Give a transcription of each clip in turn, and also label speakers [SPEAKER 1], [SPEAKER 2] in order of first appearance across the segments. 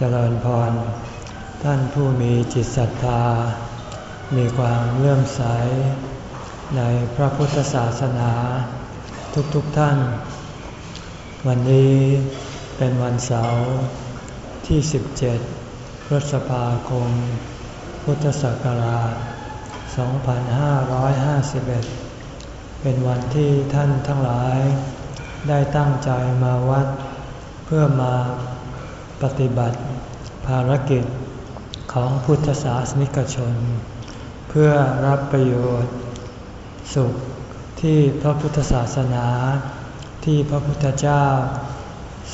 [SPEAKER 1] เจริญพร ท่านผู้มีจิตศรัทธา มีความเลื่อมใส ในพระพุทธศาสนา ทุกๆทท่าน วันนี้เป็นวันเสาร์ที่ 17 พฤษภาคม พุทธศักราช 2551 เป็นวันที่ท่านทั้งหลาย ได้ตั้งใจมาวัด เพื่อมาปฏิบัติ ภารกิจของพุทธศาสนิกชน เพื่อรับประโยชน์ สุขที่พระพุทธศาสนาที่พระพุทธเจ้า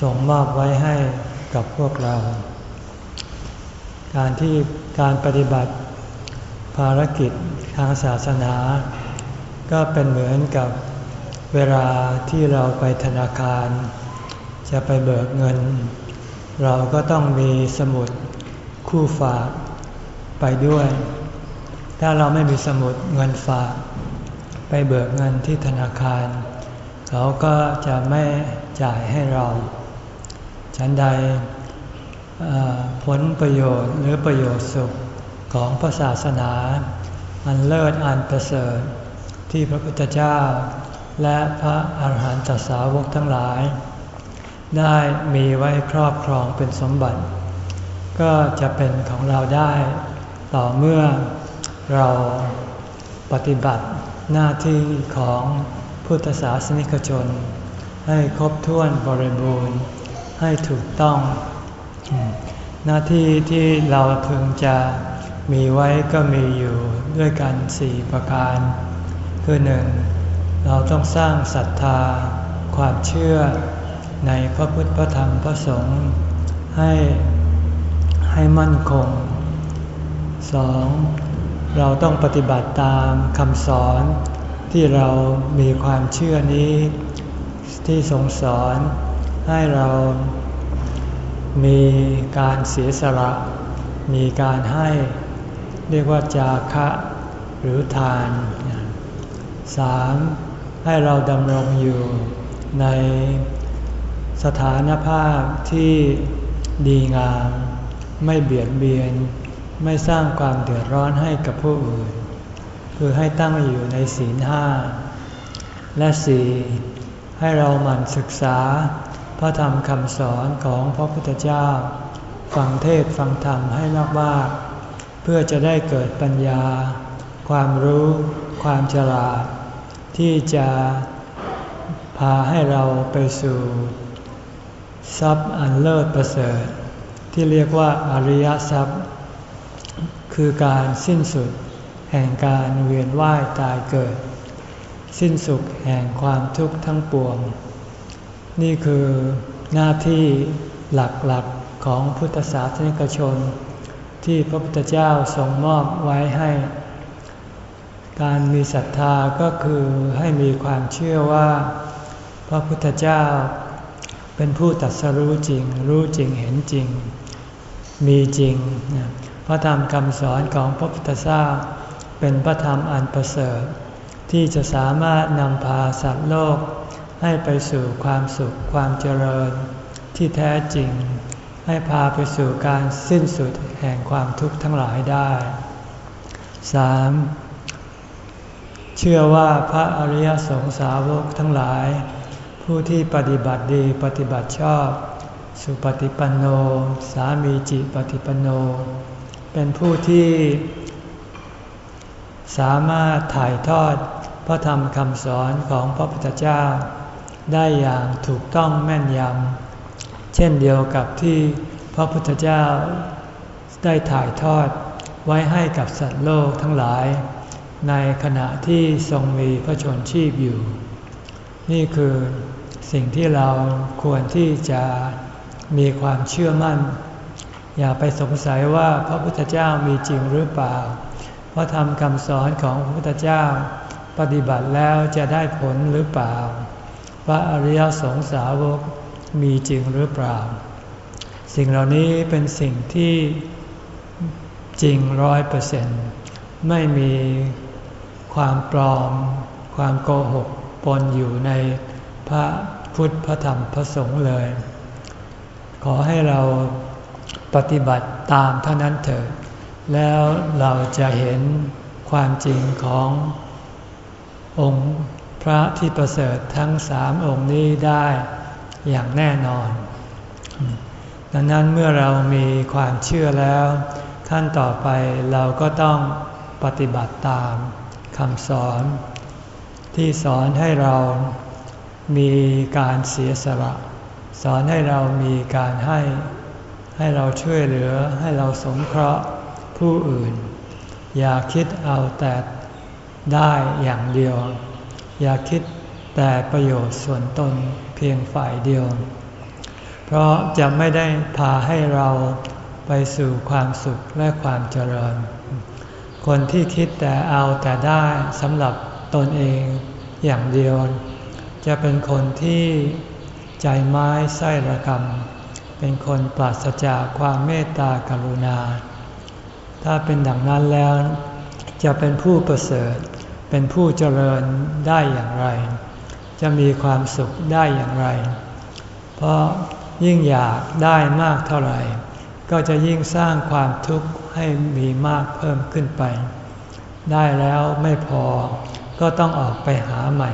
[SPEAKER 1] ส่งมอบไว้ให้กับพวกเรา การที่การปฏิบัติภารกิจทางศาสนา ก็เป็นเหมือนกับเวลาที่เราไปธนาคาร จะไปเบิกเงิน เราก็ต้องมีสมุดคู่ฝากไปด้วย ถ้าเราไม่มีสมุดเงินฝาก ไปเบิกเงินที่ธนาคาร เขาก็จะไม่จ่ายให้เรา ฉันใดผลประโยชน์หรือประโยชน์สุขของพระศาสนา อันเลิศอันประเสริฐที่พระพุทธเจ้า และพระอาหารหันตสาวกทั้งหลาย ได้มีไว้ครอบครองเป็นสมบัติ ก็จะเป็นของเราได้ต่อเมื่อเราปฏิบัติหน้าที่ของพุทธศาสนิกชน ให้ครบถ้วนบริบูรณ์ให้ถูกต้อง หน้าที่ที่เราพึงจะมีไว้ก็มีอยู่ด้วยกันสี่ประการ คือหนึ่งเราต้องสร้างศรัทธา ความเชื่อ ในพระพุทธพระธรรมพระสงฆ์ให้ให้มั่นคงสองเราต้องปฏิบัติตามคำสอนที่เรามีความเชื่อนี้ ที่ทรงสอนให้เรามีการเสียสละ มีการให้เรียกว่าจาคะหรือทานสามให้เราดำรงอยู่ใน สถานภาพที่ดีงาม ไม่เบียดเบียน ไม่สร้างความเดือดร้อนให้กับผู้อื่น คือให้ตั้งอยู่ในศีลห้าและสี่ให้เราหมั่นศึกษา พระธรรมคำสอนของพระพุทธเจ้า ฟังเทศฟังธรรมให้มากๆเพื่อจะได้เกิดปัญญา ความรู้ ความฉลาด ที่จะพาให้เราไปสู่ ทรัพย์อันเลิศประเสริฐ ที่เรียกว่าอริยทรัพย์ คือการสิ้นสุดแห่งการเวียนว่ายตายเกิด สิ้นสุดแห่งความทุกข์ทั้งปวง นี่คือหน้าที่หลักๆของพุทธศาสนิกชน ที่พระพุทธเจ้าทรงมอบไว้ให้ การมีศรัทธาก็คือให้มีความเชื่อว่า พระพุทธเจ้า เป็นผู้ตัดสรู้จริง รู้จริงเห็นจริง มีจริง พระธรรมคำสอนของพระพุทธเจ้าเป็นพระธรรมอันประเสริฐ ที่จะสามารถนำพาสัตว์โลก ให้ไปสู่ความสุขความเจริญ ที่แท้จริง ให้พาไปสู่การสิ้นสุดแห่งความทุกข์ทั้งหลายได้ 3. เชื่อว่าพระอริยสงสาวกทั้งหลาย ผู้ที่ปฏิบัติดีปฏิบัติชอบ สุปฏิปันโน สามีจิปฏิปันโน เป็นผู้ที่ สามารถถ่ายทอดพระธรรมคำสอนของพระพุทธเจ้า ได้อย่างถูกต้องแม่นยำ เช่นเดียวกับที่พระพุทธเจ้าได้ถ่ายทอดไว้ให้กับสัตว์โลกทั้งหลาย ในขณะที่ทรงมีพระชนชีพอยู่ นี่คือสิ่งที่เราควรที่จะมีความเชื่อมั่น อย่าไปสงสัยว่าพระพุทธเจ้ามีจริงหรือเปล่า เพราะทำคำสอนของพระพุทธเจ้า ปฏิบัติแล้วจะได้ผลหรือเปล่า พระอริยสงสาวกมีจริงหรือเปล่า สิ่งเหล่านี้เป็นสิ่งที่จริงร้อยเปอร์เซ็นต์ไม่มีความปลอม ความโกหก ปนอยู่ในพระพุทธพระธรรมพระสงฆ์เลย ขอให้เราปฏิบัติตามเท่านั้นเถิดแล้วเราจะเห็นความจริงขององค์พระที่ประเสริฐทั้งสามองค์นี้ได้อย่างแน่นอน ดังนั้นเมื่อเรามีความเชื่อแล้ว ขั้นต่อไปเราก็ต้องปฏิบัติตามคำสอน ที่สอนให้เรามีการเสียสละ สอนให้เรามีการให้ ให้เราช่วยเหลือให้เราสงเคราะห์ผู้อื่น อย่าคิดเอาแต่ได้อย่างเดียว อย่าคิดแต่ประโยชน์ส่วนตนเพียงฝ่ายเดียว เพราะจะไม่ได้พาให้เราไปสู่ความสุขและความเจริญ คนที่คิดแต่เอาแต่ได้สำหรับ ตนเองอย่างเดียว จะเป็นคนที่ใจไม้ไส้ระกำเป็นคนปราศจากความเมตตากรุณา ถ้าเป็นดังนั้นแล้ว จะเป็นผู้ประเสริฐ เป็นผู้เจริญได้อย่างไร จะมีความสุขได้อย่างไร เพราะยิ่งอยากได้มากเท่าไหร่ ก็จะยิ่งสร้างความทุกข์ให้มีมากเพิ่มขึ้นไป ได้แล้วไม่พอ ก็ต้องออกไปหาใหม่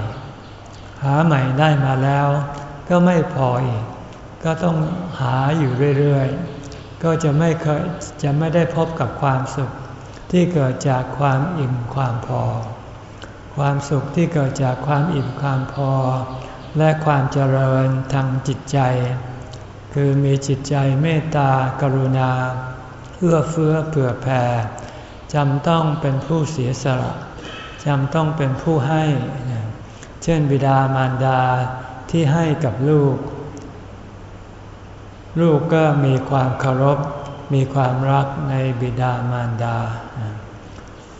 [SPEAKER 1] หาใหม่ได้มาแล้ว ก็ไม่พออีก ก็ต้องหาอยู่เรื่อยๆ ก็จะไม่เคยจะไม่ได้พบกับความสุข ที่เกิดจากความอิ่มความพอ ความสุขที่เกิดจากความอิ่มความพอ และความเจริญทางจิตใจ คือมีจิตใจเมตตากรุณาเอื้อเฟื้อเผื่อแผ่จำต้องเป็นผู้เสียสละ จำต้องเป็นผู้ให้ เช่นบิดามารดาที่ให้กับลูก ลูกก็มีความเคารพ มีความรักในบิดามารดา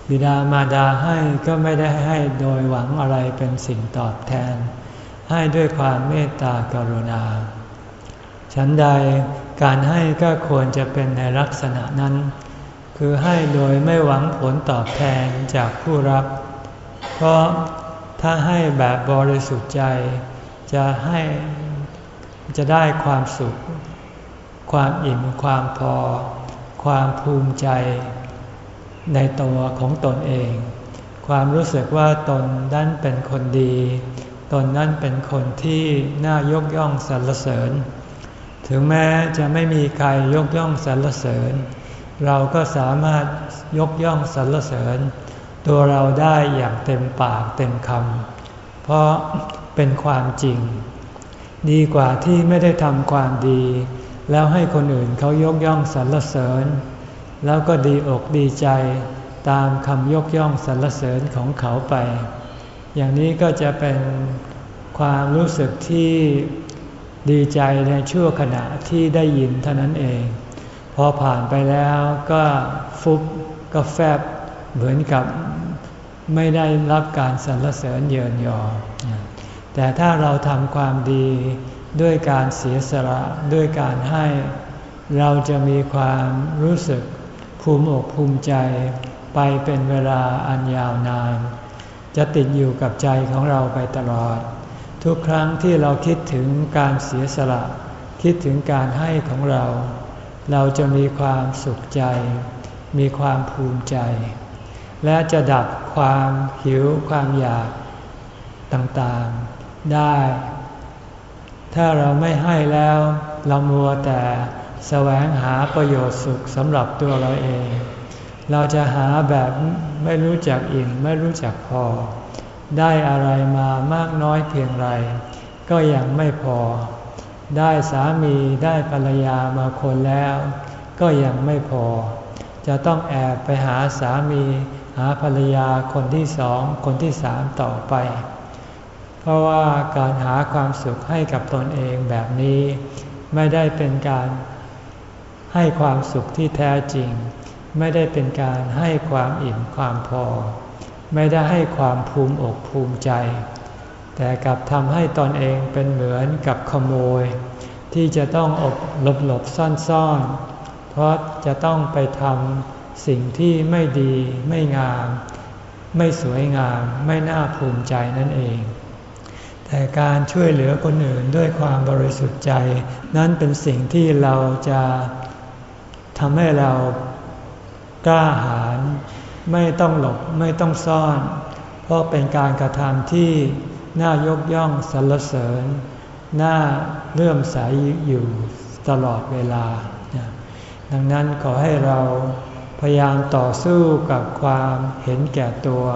[SPEAKER 1] บิดามารดาให้ก็ไม่ได้ให้โดยหวังอะไรเป็นสิ่งตอบแทน ให้ด้วยความเมตตากรุณา ฉันใดการให้ก็ควรจะเป็นในลักษณะนั้น คือให้โดยไม่หวังผลตอบแทนจากผู้รับ เพราะถ้าให้แบบบริสุทธิ์ใจ จะให้จะได้ความสุข ความอิ่มความพอ ความภูมิใจ ในตัวของตนเอง ความรู้สึกว่าตนนั้นเป็นคนดี ตนนั้นเป็นคนที่น่ายกย่องสรรเสริญ ถึงแม้จะไม่มีใครยกย่องสรรเสริญ เราก็สามารถยกย่องสรรเสริญ ตัวเราได้อย่างเต็มปากเต็มคำเพราะเป็นความจริง ดีกว่าที่ไม่ได้ทำความดี แล้วให้คนอื่นเขายกย่องสรรเสริญ แล้วก็ดีอกดีใจตามคำยกย่องสรรเสริญของเขาไป อย่างนี้ก็จะเป็นความรู้สึกที่ดีใจในชั่วขณะที่ได้ยินเท่านั้นเอง พอผ่านไปแล้วก็ฟุบก็แฟบ เหมือนกับไม่ได้รับการสรรเสริญเยินยอ แต่ถ้าเราทำความดีด้วยการเสียสละด้วยการให้ เราจะมีความรู้สึกภูมิอกภูมิใจไปเป็นเวลาอันยาวนาน จะติดอยู่กับใจของเราไปตลอด ทุกครั้งที่เราคิดถึงการเสียสละ คิดถึงการให้ของเรา เราจะมีความสุขใจ มีความภูมิใจ และจะดับความหิวความอยากต่างๆได้ ถ้าเราไม่ให้แล้ว เรามัวแต่แสวงหาประโยชน์สุขสำหรับตัวเราเอง เราจะหาแบบไม่รู้จักอิ่มไม่รู้จักพอ ได้อะไรมามากน้อยเพียงไร ก็ยังไม่พอ ได้สามีได้ภรรยามาคนแล้ว ก็ยังไม่พอ จะต้องแอบไปหาสามีาภรรยาคนที่สองคนที่สามต่อไป เพราะว่าการหาความสุขให้กับตนเองแบบนี้ ไม่ได้เป็นการให้ความสุขที่แท้จริง ไม่ได้เป็นการให้ความอิ่มความพอ ไม่ได้ให้ความภูมิอกภูมิใจ แต่กลับทำให้ตนเองเป็นเหมือนกับขโมย ที่จะต้องอบหลบหลบซ่อนซ่อนเพราะจะต้องไปทำ สิ่งที่ไม่ดีไม่งาม ไม่สวยงาม ไม่น่าภูมิใจนั่นเอง แต่การช่วยเหลือคนอื่นด้วยความบริสุทธิ์ใจ นั้นเป็นสิ่งที่เราจะทำให้เรากล้าหาญไม่ต้องหลบไม่ต้องซ่อน เพราะเป็นการกระทำที่น่ายกย่องสรรเสริญ น่าเลื่อมใสอยู่ตลอดเวลา ดังนั้นขอให้เรา พยายามต่อสู้กับความเห็นแก่ตัว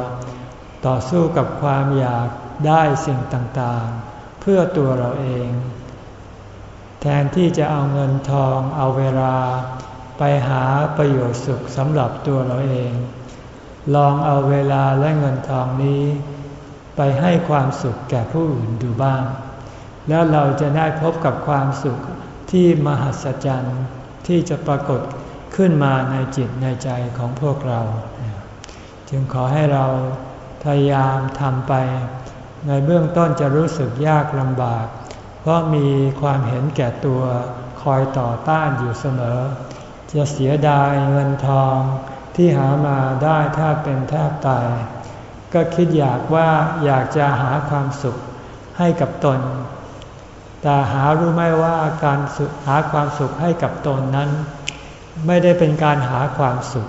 [SPEAKER 1] ต่อสู้กับความอยากได้สิ่งต่างๆ เพื่อตัวเราเอง แทนที่จะเอาเงินทองเอาเวลา ไปหาประโยชน์สุขสำหรับตัวเราเอง ลองเอาเวลาและเงินทองนี้ ไปให้ความสุขแก่ผู้อื่นดูบ้าง แล้วเราจะได้พบกับความสุขที่มหัศจรรย์ที่จะปรากฏ ขึ้นมาในจิตในใจของพวกเรา จึงขอให้เราพยายามทำไป ในเบื้องต้นจะรู้สึกยากลำบาก เพราะมีความเห็นแก่ตัวคอยต่อต้านอยู่เสมอ จะเสียดายเงินทองที่หามาได้ถ้าเป็นแทบตาย ก็คิดอยากว่าอยากจะหาความสุขให้กับตน แต่หารู้ไหมว่าการหาความสุขให้กับตนนั้น ไม่ได้เป็นการหาความสุข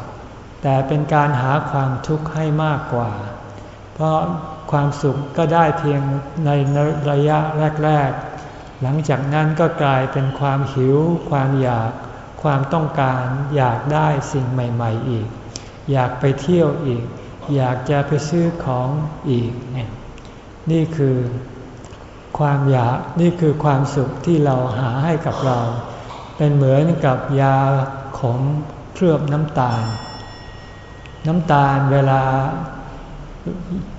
[SPEAKER 1] แต่เป็นการหาความทุกข์ให้มากกว่า เพราะความสุขก็ได้เพียงในระยะแรก ๆ หลังจากนั้นก็กลายเป็นความหิว ความอยาก ความต้องการ อยากได้สิ่งใหม่ ๆ อีก อยากไปเที่ยวอีก อยากจะไปซื้อของอีกเนี่ยนี่คือความอยากนี่คือความสุขที่เราหาให้กับเรา เป็นเหมือนกับยา ขมเคลือบน้ำตาล น้ำตาลเวลา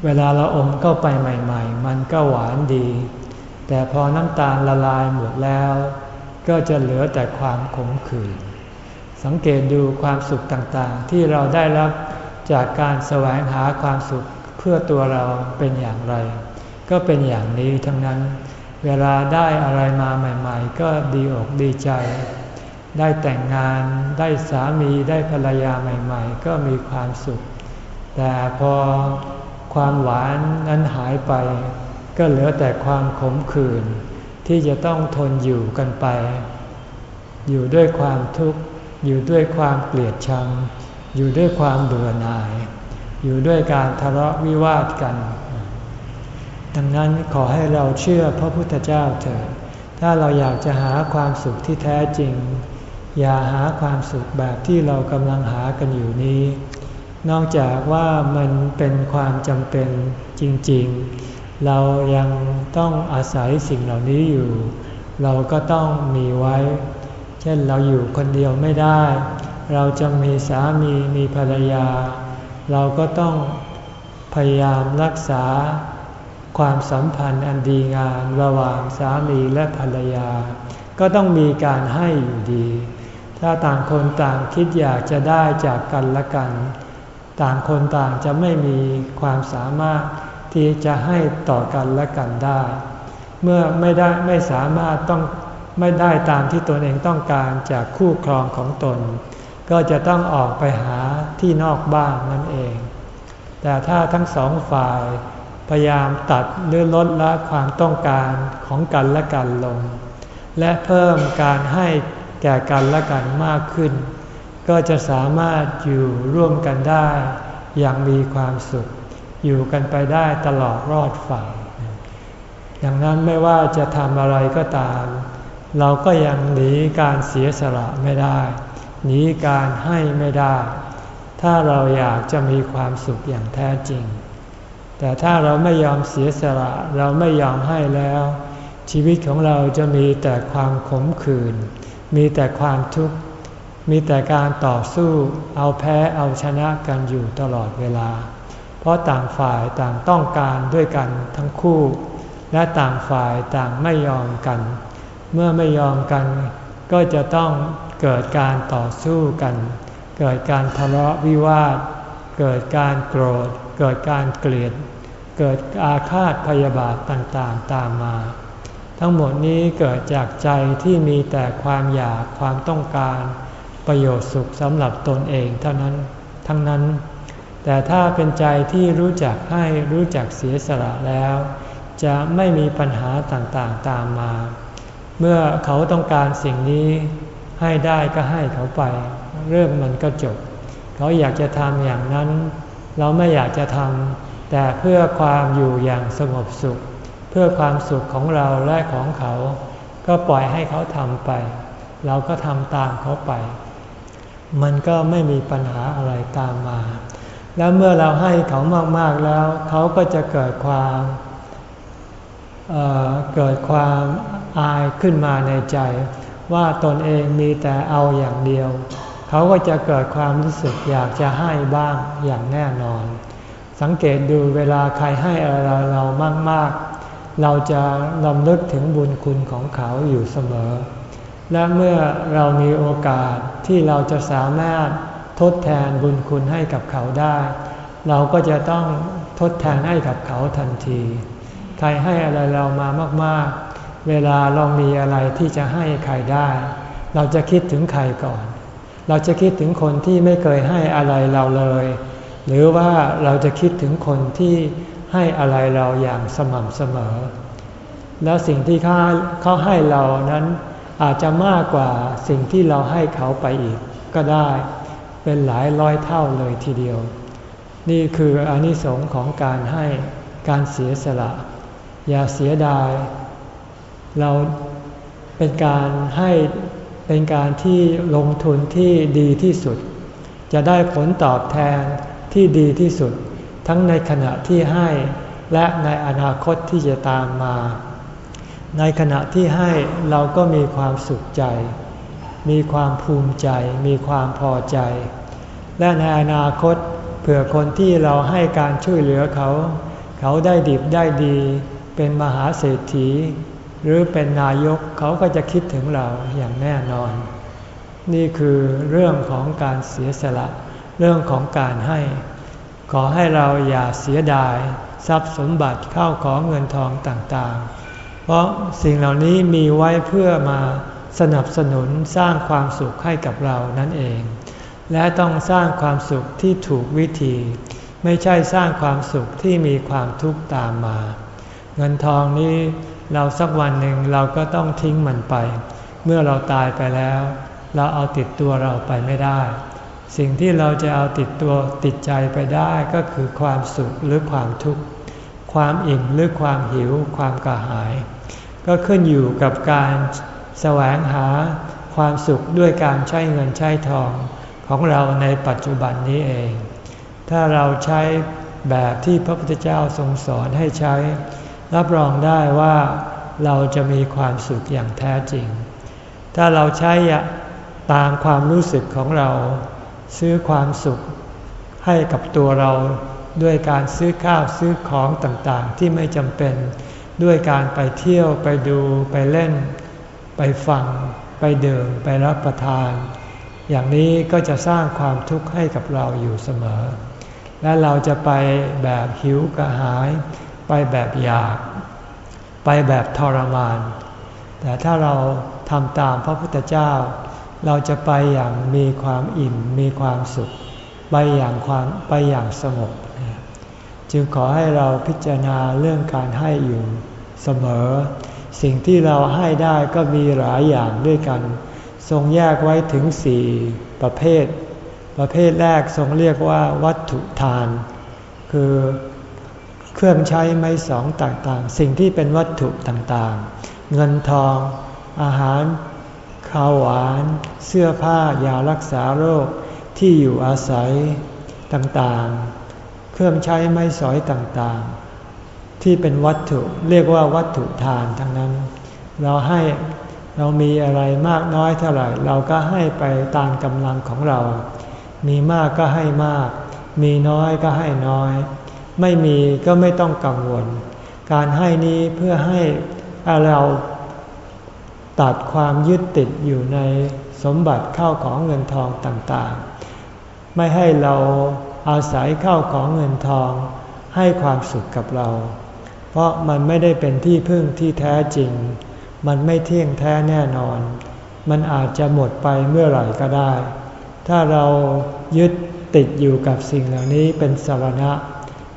[SPEAKER 1] เวลาเราอมเข้าไปใหม่ ๆ มันก็หวานดี แต่พอน้ำตาลละลายหมดแล้ว ก็จะเหลือแต่ความขมขื่นสังเกตดูความสุขต่างๆ ที่เราได้รับจากการแสวงหาความสุขเพื่อตัวเราเป็นอย่างไร ก็เป็นอย่างนี้ทั้งนั้น เวลาได้อะไรมาใหม่ ๆ ก็ดีอกดีใจ ได้แต่งงานได้สามีได้ภรรยาใหม่ ๆ ก็มีความสุข แต่พอความหวานนั้นหายไป ก็เหลือแต่ความขมขื่นที่จะต้องทนอยู่กันไป อยู่ด้วยความทุกข์ อยู่ด้วยความเกลียดชัง อยู่ด้วยความเบื่อหน่าย อยู่ด้วยการทะเลาะวิวาทกัน ดังนั้นขอให้เราเชื่อพระพุทธเจ้าเถิดถ้าเราอยากจะหาความสุขที่แท้จริง อย่าหาความสุขแบบที่เรากำลังหากันอยู่นี้ นอกจากว่ามันเป็นความจำเป็นจริงๆ เรายังต้องอาศัยสิ่งเหล่านี้อยู่ เราก็ต้องมีไว้ เช่นเราอยู่คนเดียวไม่ได้ เราจะมีสามีมีภรรยา เราก็ต้องพยายามรักษาความสัมพันธ์อันดีงามระหว่างสามีและภรรยา ก็ต้องมีการให้อยู่ดี ถ้าต่างคนต่างคิดอยากจะได้จากกันและกัน ต่างคนต่างจะไม่มีความสามารถที่จะให้ต่อกันและกันได้ เมื่อไม่ได้ไม่สามารถต้องไม่ได้ตามที่ตนเองต้องการจากคู่ครองของตน ก็จะต้องออกไปหาที่นอกบ้านนั่นเอง แต่ถ้าทั้งสองฝ่ายพยายามตัดหรือลดละความต้องการของกันและกันลง และเพิ่มการให้ แก่กันและกันมากขึ้น ก็จะสามารถอยู่ร่วมกันได้อย่างมีความสุข อยู่กันไปได้ตลอดรอดฝั่งอย่างนั้นไม่ว่าจะทำอะไรก็ตาม เราก็ยังหนีการเสียสละไม่ได้หนีการให้ไม่ได้ ถ้าเราอยากจะมีความสุขอย่างแท้จริง แต่ถ้าเราไม่ยอมเสียสละเราไม่ยอมให้แล้ว ชีวิตของเราจะมีแต่ความขมขื่น มีแต่ความทุกข์ มีแต่การต่อสู้ เอาแพ้เอาชนะกันอยู่ตลอดเวลา เพราะต่างฝ่ายต่างต้องการด้วยกันทั้งคู่ และต่างฝ่ายต่างไม่ยอมกัน เมื่อไม่ยอมกัน ก็จะต้องเกิดการต่อสู้กัน เกิดการทะเลาะวิวาท เกิดการโกรธ เกิดการเกลียด เกิดอาฆาตพยาบาทต่างๆตามมา ทั้งหมดนี้เกิดจากใจที่มีแต่ความอยากความต้องการ ประโยชน์สุขสำหรับตนเองเท่านั้น ทั้งนั้น แต่ถ้าเป็นใจที่รู้จักให้รู้จักเสียสละแล้ว จะไม่มีปัญหาต่างๆตามมา เมื่อเขาต้องการสิ่งนี้ให้ได้ก็ให้เขาไป เรื่องมันก็จบ เขาอยากจะทำอย่างนั้น เราไม่อยากจะทำแต่เพื่อความอยู่อย่างสงบสุข พื่อความสุขของเราและของเขา ก็ปล่อยให้เขาทำไป เราก็ทำตามเขาไป มันก็ไม่มีปัญหาอะไรตามมา แล้วเมื่อเราให้เขามากๆแล้ว เขาก็จะเกิดความเเกิดความอายขึ้นมาในใจ ว่าตนเองมีแต่เอาอย่างเดียว เขาก็จะเกิดความรู้สึกอยากจะให้บ้างอย่างแน่นอน สังเกตดูเวลาใครให้อะไรเรามากๆ เราจะลำลึกถึงบุญคุณของเขาอยู่เสมอ และเมื่อเรามีโอกาสที่เราจะสามารถทดแทนบุญคุณให้กับเขาได้ เราก็จะต้องทดแทนให้กับเขาทันที ใครให้อะไรเรามามากๆ เวลาเรามีอะไรที่จะให้ใครได้ เราจะคิดถึงใครก่อน เราจะคิดถึงคนที่ไม่เคยให้อะไรเราเลย หรือว่าเราจะคิดถึงคนที่ ให้อะไรเราอย่างสม่ำเสมอ แล้วสิ่งที่เขาเขาให้เรานั้นอาจจะมากกว่าสิ่งที่เราให้เขาไปอีกก็ได้ เป็นหลายร้อยเท่าเลยทีเดียว นี่คืออนิสงค์ของการให้การเสียสละ อย่าเสียดาย เราเป็นการให้เป็นการที่ลงทุนที่ดีที่สุด จะได้ผลตอบแทนที่ดีที่สุด ทั้งในขณะที่ให้และในอนาคตที่จะตามมา ในขณะที่ให้เราก็มีความสุขใจ มีความภูมิใจ มีความพอใจ และในอนาคตเผื่อคนที่เราให้การช่วยเหลือเขา เขาได้ดิบได้ดี เป็นมหาเศรษฐี หรือเป็นนายกเขาก็จะคิดถึงเราอย่างแน่นอน นี่คือเรื่องของการเสียสละ เรื่องของการให้ ขอให้เราอย่าเสียดาย ทรัพย์สมบัติเข้าของเงินทองต่างๆ เพราะสิ่งเหล่านี้มีไว้เพื่อมาสนับสนุนสร้างความสุขให้กับเรานั่นเอง และต้องสร้างความสุขที่ถูกวิธี ไม่ใช่สร้างความสุขที่มีความทุกข์ตามมา เงินทองนี้เราสักวันหนึ่งเราก็ต้องทิ้งมันไป เมื่อเราตายไปแล้ว เราเอาติดตัวเราไปไม่ได้ สิ่งที่เราจะเอาติดตัวติดใจไปได้ก็คือความสุขหรือความทุกข์ ความอิ่มหรือความหิว ความกระหาย ก็ขึ้นอยู่กับการแสวงหาความสุขด้วยการใช้เงินใช้ทองของเราในปัจจุบันนี้เอง ถ้าเราใช้แบบที่พระพุทธเจ้าทรงสอนให้ใช้ รับรองได้ว่าเราจะมีความสุขอย่างแท้จริง ถ้าเราใช้ตามความรู้สึกของเรา ซื้อความสุขให้กับตัวเราด้วยการซื้อข้าวซื้อของต่างๆ ที่ไม่จำเป็น ด้วยการไปเที่ยวไปดูไปเล่น ไปฟัง ไปดื่มไปรับประทาน อย่างนี้ก็จะสร้างความทุกข์ให้กับเราอยู่เสมอ และเราจะไปแบบหิวกระหาย ไปแบบอยาก ไปแบบทรมาน แต่ถ้าเราทำตามพระพุทธเจ้า เราจะไปอย่างมีความอิ่มมีความสุข ไปอย่างความไปอย่างสงบจึงขอให้เราพิจารณาเรื่องการให้อยู่เสมอ สิ่งที่เราให้ได้ก็มีหลายอย่างด้วยกัน ทรงแยกไว้ถึงสี่ประเภท ประเภทแรกทรงเรียกว่าวัตถุทาน คือเครื่องใช้ไม้สองต่างๆ สิ่งที่เป็นวัตถุต่างๆ เงินทอง อาหาร ข้าวหวาน เสื้อผ้ายารักษาโรคที่อยู่อาศัยต่างๆ เครื่องใช้ไม้สอยต่างๆ ที่เป็นวัตถุเรียกว่าวัตถุทานทั้งนั้น เราให้เรามีอะไรมากน้อยเท่าไหร่ เราก็ให้ไปตามกำลังของเรา มีมากก็ให้มาก มีน้อยก็ให้น้อย ไม่มีก็ไม่ต้องกังวล การให้นี้เพื่อให้เรา ตัดความยึดติดอยู่ในสมบัติเข้าของเงินทองต่างๆ ไม่ให้เราอาศัยเข้าของเงินทองให้ความสุขกับเรา เพราะมันไม่ได้เป็นที่พึ่งที่แท้จริง มันไม่เที่ยงแท้แน่นอน มันอาจจะหมดไปเมื่อไหร่ก็ได้ ถ้าเรายึดติดอยู่กับสิ่งเหล่านี้เป็นสารณะ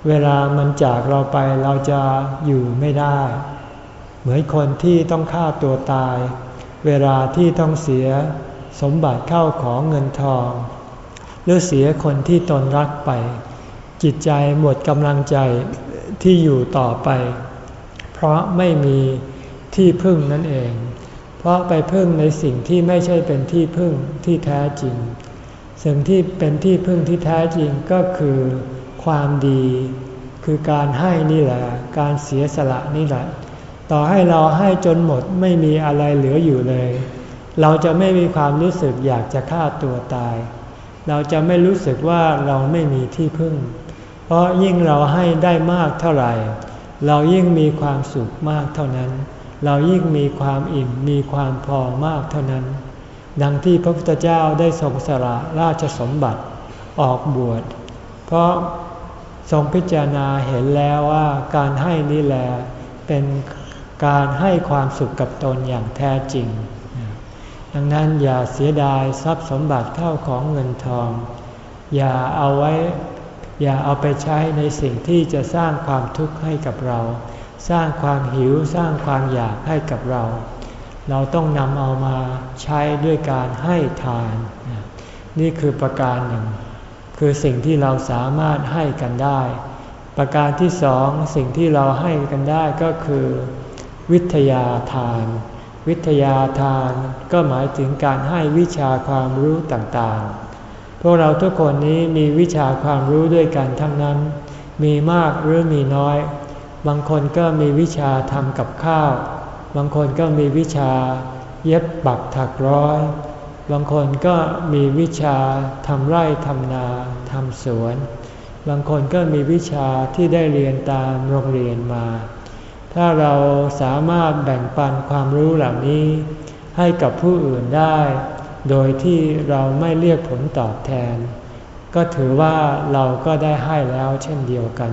[SPEAKER 1] เวลามันจากเราไปเราจะอยู่ไม่ได้ เหมือนคนที่ต้องฆ่าตัวตาย เวลาที่ต้องเสียสมบัติเข้าของเงินทอง หรือเสียคนที่ตนรักไป จิตใจหมดกำลังใจที่อยู่ต่อไป เพราะไม่มีที่พึ่งนั่นเอง เพราะไปพึ่งในสิ่งที่ไม่ใช่เป็นที่พึ่งที่แท้จริง สิ่งที่เป็นที่พึ่งที่แท้จริงก็คือความดี คือการให้นี่แหละ การเสียสละนี่แหละ ต่อให้เราให้จนหมดไม่มีอะไรเหลืออยู่เลย เราจะไม่มีความรู้สึกอยากจะฆ่าตัวตาย เราจะไม่รู้สึกว่าเราไม่มีที่พึ่ง เพราะยิ่งเราให้ได้มากเท่าไหร่ เรายิ่งมีความสุขมากเท่านั้น เรายิ่งมีความอิ่มมีความพอมากเท่านั้น ดังที่พระพุทธเจ้าได้ทรงสละราชสมบัติออกบวช เพราะทรงพิจารณาเห็นแล้วว่าการให้นี่แหละเป็น การให้ความสุขกับตนอย่างแท้จริง ดังนั้นอย่าเสียดายทรัพย์สมบัติเข้าของเงินทอง อย่าเอาไว้ อย่าเอาไปใช้ในสิ่งที่จะสร้างความทุกข์ให้กับเรา สร้างความหิวสร้างความอยากให้กับเรา เราต้องนำเอามาใช้ด้วยการให้ทาน นี่คือประการหนึ่ง คือสิ่งที่เราสามารถให้กันได้ ประการที่สองสิ่งที่เราให้กันได้ก็คือ วิทยาทาน วิทยาทานก็หมายถึงการให้วิชาความรู้ต่างๆ พวกเราทุกคนนี้มีวิชาความรู้ด้วยกันทั้งนั้น มีมากหรือมีน้อย บางคนก็มีวิชาทำกับข้าว บางคนก็มีวิชาเย็บปักถักร้อย บางคนก็มีวิชาทำไร่ทำนาทำสวน บางคนก็มีวิชาที่ได้เรียนตามโรงเรียนมา ถ้าเราสามารถแบ่งปันความรู้เหล่านี้ ให้กับผู้อื่นได้ โดยที่เราไม่เรียกผลตอบแทน ก็ถือว่าเราก็ได้ให้แล้วเช่นเดียวกัน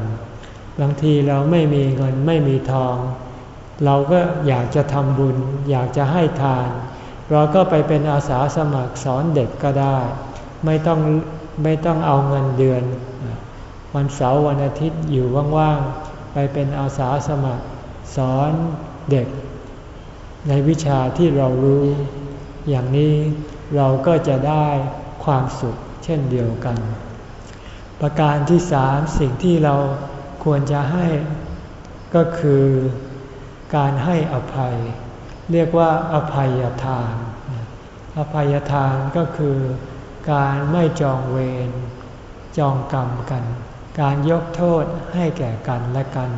[SPEAKER 1] บางทีเราไม่มีเงินไม่มีทอง เราก็อยากจะทำบุญ อยากจะให้ทาน เราก็ไปเป็นอาสาสมัครสอนเด็กก็ได้ ไม่ต้องไม่ต้องเอาเงินเดือน วันเสาร์วันอาทิตย์อยู่ว่างๆไปเป็นอาสาสมัคร สอนเด็ก ในวิชาที่เรารู้ อย่างนี้เราก็จะได้ความสุขเช่นเดียวกัน ประการที่สามสิ่งที่เราควรจะให้ก็คือการให้อภัย เรียกว่าอภัยทาน อภัยทานก็คือการไม่จองเวรจองกรรมกัน การยกโทษให้แก่กันและกัน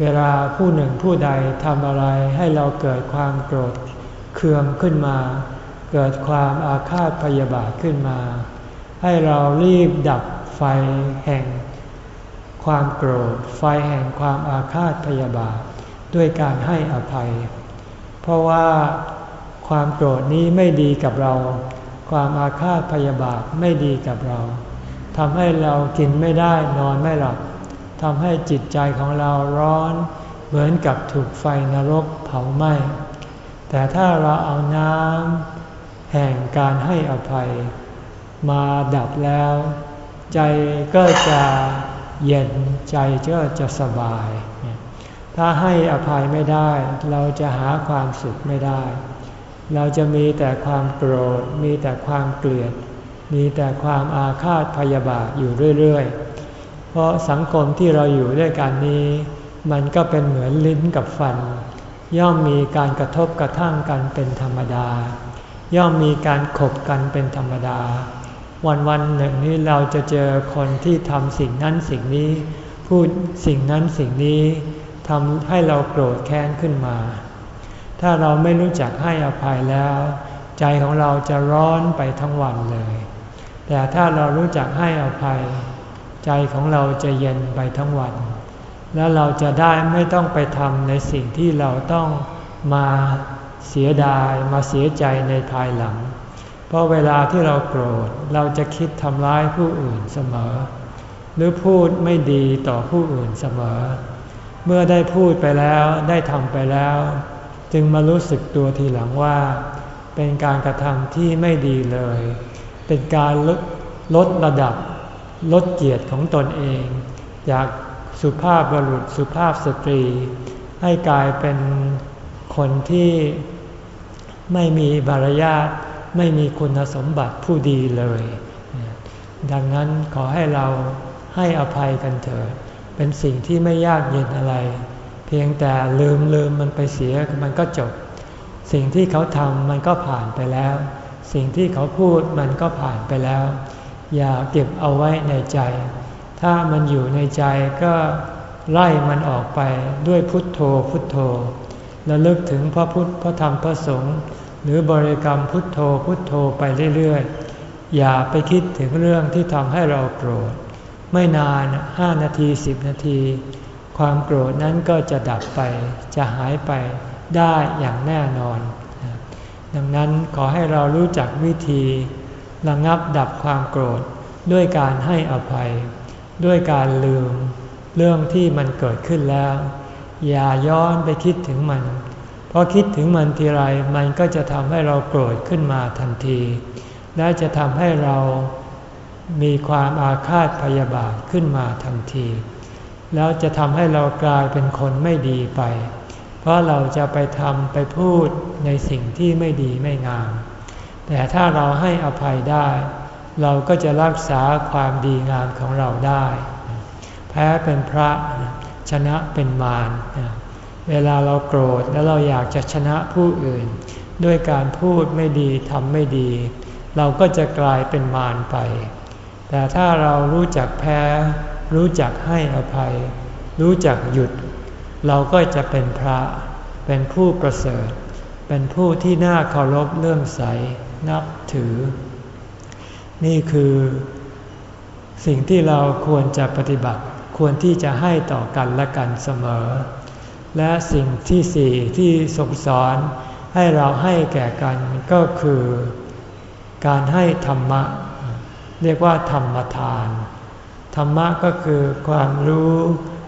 [SPEAKER 1] เวลาผู้หนึ่งผู้ใดทำอะไรให้เราเกิดความโกรธเคืองขึ้นมา เกิดความอาฆาตพยาบาทขึ้นมา ให้เรารีบดับไฟแห่ง ความโกรธ ไฟแห่งความอาฆาตพยาบาท ด้วยการให้อภัย เพราะว่าความโกรธนี้ไม่ดีกับเรา ความอาฆาตพยาบาทไม่ดีกับเราทำให้เรากินไม่ได้นอนไม่หลับ ทำให้จิตใจของเราร้อน เหมือนกับถูกไฟนรกเผาไหม้ แต่ถ้าเราเอาน้ำแห่งการให้อภัย มาดับแล้ว ใจก็จะเย็นใจก็จะสบาย ถ้าให้อภัยไม่ได้ เราจะหาความสุขไม่ได้ เราจะมีแต่ความโกรธ มีแต่ความเกลียด มีแต่ความอาฆาตพยาบาทอยู่เรื่อยๆ เพราะสังคมที่เราอยู่ด้วยกันนี้ มันก็เป็นเหมือนลิ้นกับฟัน ย่อมมีการกระทบกระทั่งกันเป็นธรรมดา ย่อมมีการขบกันเป็นธรรมดา วันวันหนึ่งนี้เราจะเจอคนที่ทำสิ่งนั้นสิ่งนี้ พูดสิ่งนั้นสิ่งนี้ทำให้เราโกรธแค้นขึ้นมา ถ้าเราไม่รู้จักให้อภัยแล้ว ใจของเราจะร้อนไปทั้งวันเลย แต่ถ้าเรารู้จักให้อภัย ใจของเราจะเย็นไปทั้งวัน แล้วเราจะได้ไม่ต้องไปทำในสิ่งที่เราต้องมาเสียดายมาเสียใจในภายหลัง เพราะเวลาที่เราโกรธเราจะคิดทำร้ายผู้อื่นเสมอ หรือพูดไม่ดีต่อผู้อื่นเสมอ เมื่อได้พูดไปแล้วได้ทำไปแล้ว จึงมารู้สึกตัวทีหลังว่า เป็นการกระทำที่ไม่ดีเลย เป็นการลดลดระดับ ลดเกียรติของตนเอง จากสุภาพบุรุษสุภาพสตรี ให้กลายเป็นคนที่ไม่มีบารยาทไม่มีคุณสมบัติผู้ดีเลย ดังนั้นขอให้เราให้อภัยกันเถิด เป็นสิ่งที่ไม่ยากเย็นอะไร เพียงแต่ลืมลืมมันไปเสียมันก็จบ สิ่งที่เขาทำมันก็ผ่านไปแล้ว สิ่งที่เขาพูดมันก็ผ่านไปแล้ว อย่าเก็บเอาไว้ในใจ ถ้ามันอยู่ในใจก็ไล่มันออกไปด้วยพุทโธพุทโธและลึกถึงพระพุทธพระธรรมพระสงฆ์หรือบริกรรมพุทโธพุทโธไปเรื่อยๆ อย่าไปคิดถึงเรื่องที่ทำให้เราโกรธ ไม่นานห้านาทีสิบนาที ความโกรธนั้นก็จะดับไป จะหายไปได้อย่างแน่นอน ดังนั้นขอให้เรารู้จักวิธี ระงับดับความโกรธด้วยการให้อภัย ด้วยการลืม เรื่องที่มันเกิดขึ้นแล้ว อย่าย้อนไปคิดถึงมัน เพราะคิดถึงมันทีไรมันก็จะทำให้เราโกรธขึ้นมาทันที และจะทำให้เรามีความอาฆาตพยาบาทขึ้นมาทันที แล้วจะทำให้เรากลายเป็นคนไม่ดีไป เพราะเราจะไปทำไปพูดในสิ่งที่ไม่ดีไม่งาม แต่ถ้าเราให้อภัยได้ เราก็จะรักษาความดีงามของเราได้ แพ้เป็นพระชนะเป็นมารเวลาเราโกรธแล้วเราอยากจะชนะผู้อื่น ด้วยการพูดไม่ดีทำไม่ดี เราก็จะกลายเป็นมารไป แต่ถ้าเรารู้จักแพ้ รู้จักให้อภัย รู้จักหยุด เราก็จะเป็นพระ เป็นผู้ประเสริฐ เป็นผู้ที่น่าเคารพเลื่อมใส นับถือ นี่คือสิ่งที่เราควรจะปฏิบัติควรที่จะให้ต่อกันและกันเสมอ และสิ่งที่สี่ที่ทรงสอนให้เราให้แก่กันก็คือ การให้ธรรมะ เรียกว่าธรรมทาน ธรรมะก็คือความรู้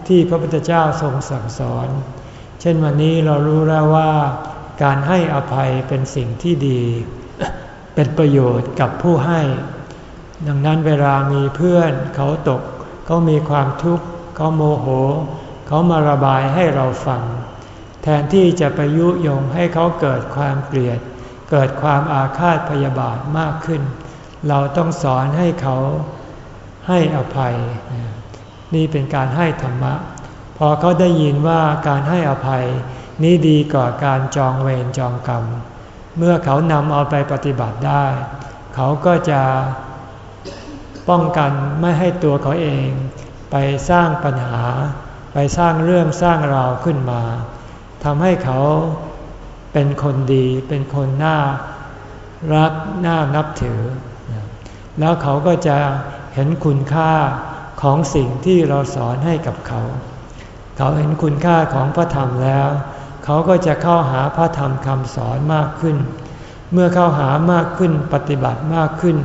[SPEAKER 1] ที่พระพุทธเจ้าทรงสั่งสอน เช่นวันนี้เรารู้แล้วว่า การให้อภัยเป็นสิ่งที่ดี เป็นประโยชน์กับผู้ให้ ดังนั้นเวลามีเพื่อนเขาตก เขามีความทุกข์ เขาโมโห เขามาระบายให้เราฟัง แทนที่จะไปยุยงให้เขาเกิดความเกลียด เกิดความอาฆาตพยาบาทมากขึ้น เราต้องสอนให้เขาให้อภัย นี่เป็นการให้ธรรมะ พอเขาได้ยินว่าการให้อภัย นี้ดีกว่าการจองเวรจองกรรม เมื่อเขานำเอาไปปฏิบัติได้ เขาก็จะป้องกันไม่ให้ตัวเขาเอง ไปสร้างปัญหา ไปสร้างเรื่องสร้างราวขึ้นมาทำให้เขาเป็นคนดี เป็นคนน่ารักน่านับถือ แล้วเขาก็จะเห็นคุณค่าของสิ่งที่เราสอนให้กับเขา เขาเห็นคุณค่าของพระธรรมแล้ว เขาก็จะเข้าหาพระธรรมคำสอนมากขึ้น เมื่อเข้าหามากขึ้นปฏิบัติมากขึ้น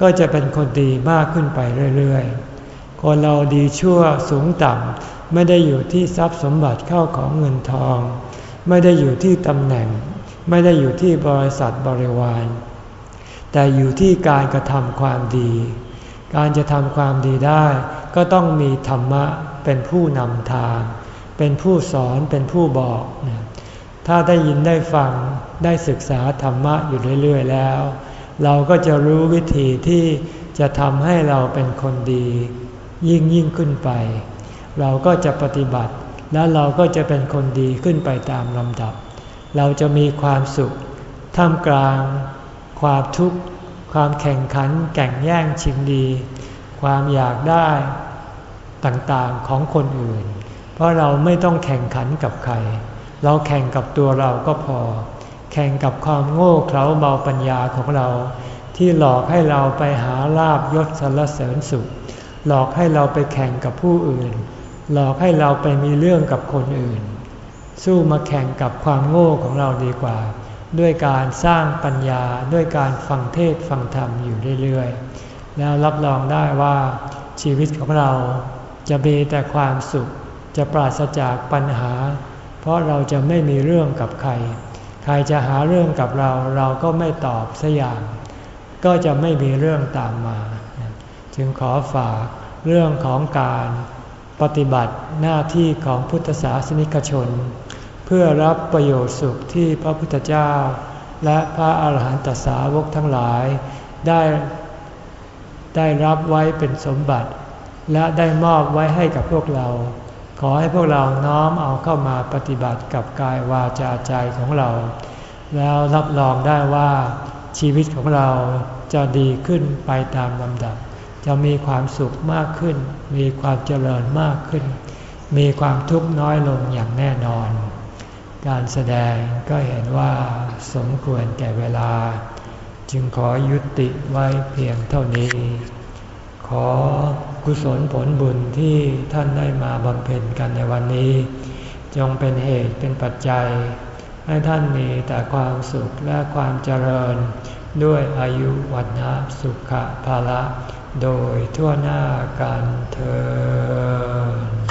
[SPEAKER 1] ก็จะเป็นคนดีมากขึ้นไปเรื่อยๆ คนเราดีชั่วสูงต่ำไม่ได้อยู่ที่ทรัพย์สมบัติเข้าของเงินทอง ไม่ได้อยู่ที่ตำแหน่ง ไม่ได้อยู่ที่บริษัทบริวาร แต่อยู่ที่การกระทำความดี การจะทำความดีได้ ก็ต้องมีธรรมะเป็นผู้นำทาง เป็นผู้สอนเป็นผู้บอก ถ้าได้ยินได้ฟังได้ศึกษาธรรมะอยู่เรื่อย ๆ แล้ว เราก็จะรู้วิธีที่จะทำให้เราเป็นคนดี ยิ่งยิ่งขึ้นไป เราก็จะปฏิบัติ แล้วเราก็จะเป็นคนดีขึ้นไปตามลำดับ เราจะมีความสุข ท่ามกลาง ความทุกข์ ความแข่งขันแก่งแย่งชิงดี ความอยากได้ ต่างๆของคนอื่น เพราะเราไม่ต้องแข่งขันกับใคร เราแข่งกับตัวเราก็พอ แข่งกับความโง่เขลาเบาปัญญาของเรา ที่หลอกให้เราไปหาลาบยศสรรเสริญสุข หลอกให้เราไปแข่งกับผู้อื่น หลอกให้เราไปมีเรื่องกับคนอื่น สู้มาแข่งกับความโง่ของเราดีกว่า ด้วยการสร้างปัญญาด้วยการฟังเทศฟังธรรมอยู่เรื่อยๆ แล้วรับรองได้ว่าชีวิตของเราจะมีแต่ความสุข จะปราศจากปัญหา เพราะเราจะไม่มีเรื่องกับใคร ใครจะหาเรื่องกับเราเราก็ไม่ตอบสัอย่าง ก็จะไม่มีเรื่องตามมา จึงขอฝากเรื่องของการปฏิบัติหน้าที่ของพุทธศาสนิกชน เพื่อรับประโยชน์สุขที่พระพุทธเจ้า และพระอาหารหันตสาวกทั้งหลายได้ได้รับไว้เป็นสมบัติ และได้มอบไว้ให้กับพวกเรา อให้พวกเราน้อมเอาเข้ามาปฏิบัติกับกายวาจาใจของเรา แล้วรับรองได้ว่าชีวิตของเราจะดีขึ้นไปตามลำดับ จะมีความสุขมากขึ้น มีความเจริญมากขึ้น มีความทุกข์น้อยลงอย่างแน่นอน การแสดงก็เห็นว่าสมควรแก่เวลา จึงขอยุติไว้เพียงเท่านี้ ขอ กุศลผลบุญที่ท่านได้มาบำเพ็ญกันในวันนี้ จงเป็นเหตุเป็นปัจจัย ให้ท่านมีแต่ความสุขและความเจริญ ด้วยอายุวันนะสุขภาละ โดยทั่วหน้ากันเธอ